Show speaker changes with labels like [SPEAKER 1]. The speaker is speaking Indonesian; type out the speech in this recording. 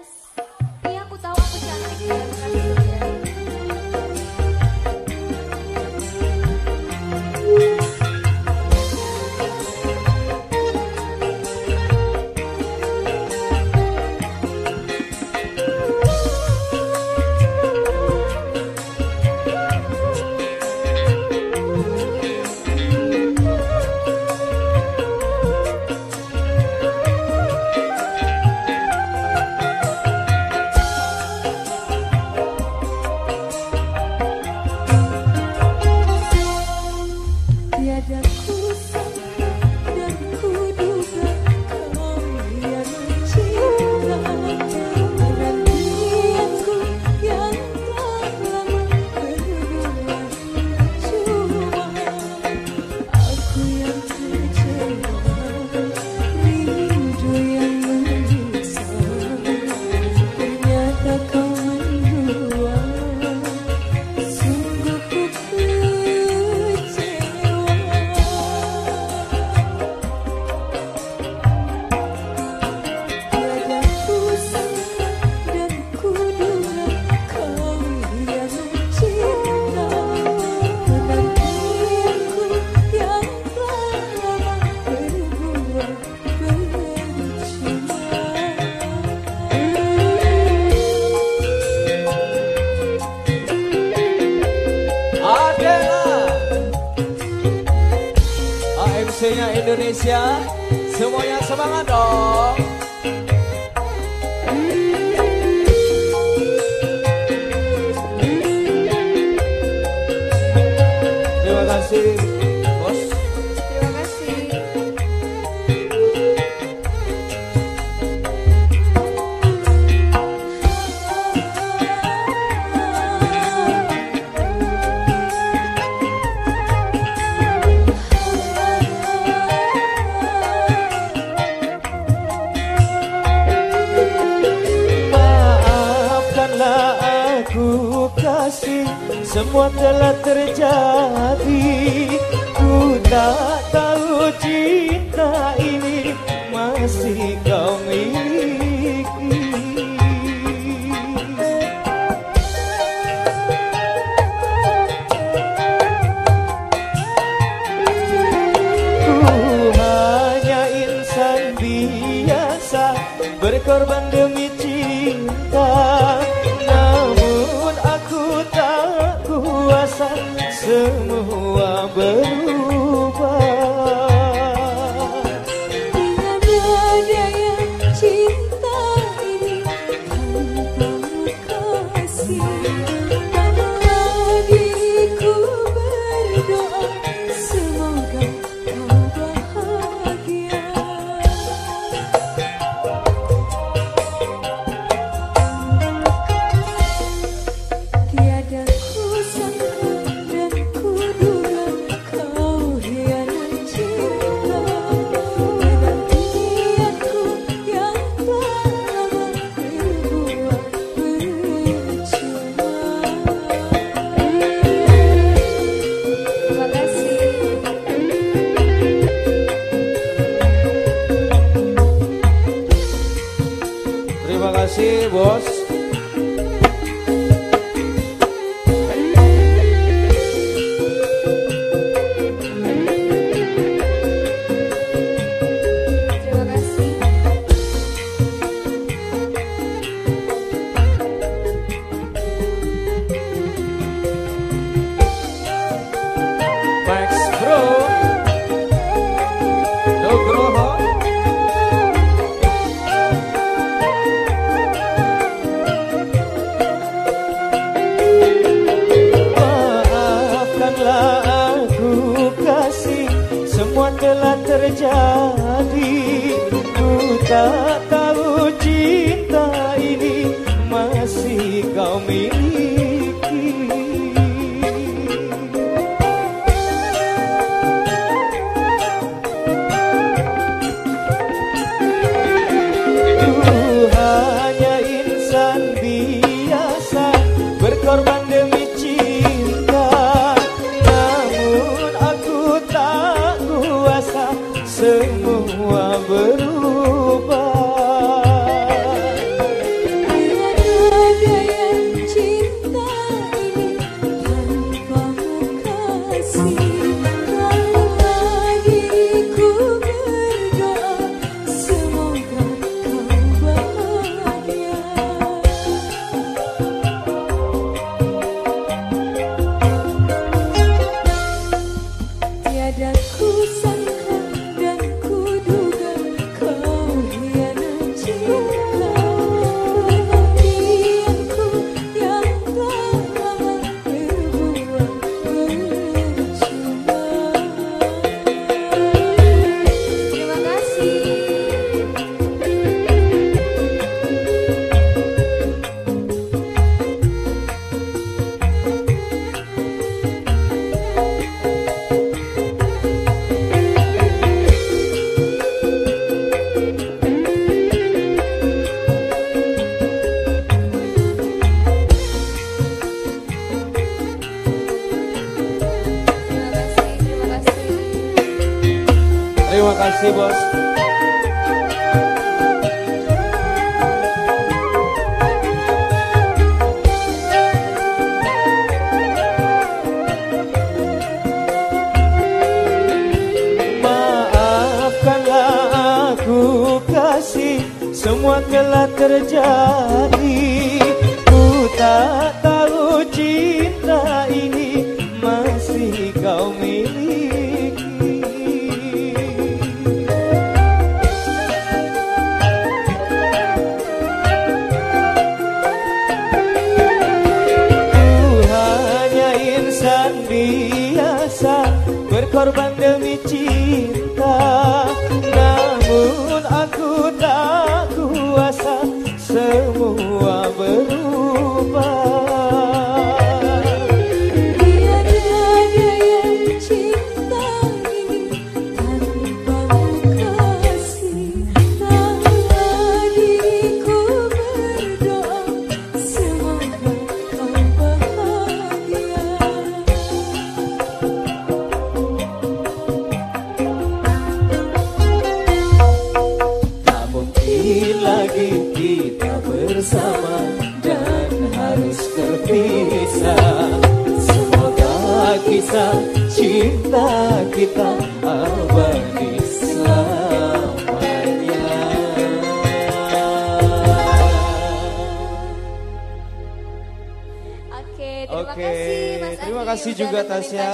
[SPEAKER 1] Yes. Indonesia. Semuanya semangat dong. Semua telah terjadi. Ku tak tahu cinta ini Masih kau miliki. Ku hanya insan biasa Berkorban demi se você. tak
[SPEAKER 2] tahu cinta ini masih kau miliki? Ku hanya insan biasa berkorban demi cinta. Namun aku tak kuasa semua berubah.
[SPEAKER 3] Terima kasih bos. Maafkanlah aku kasih semua telah terjadi. Ku
[SPEAKER 2] tak
[SPEAKER 4] Terima kasih
[SPEAKER 2] Terima kasih juga Tasya.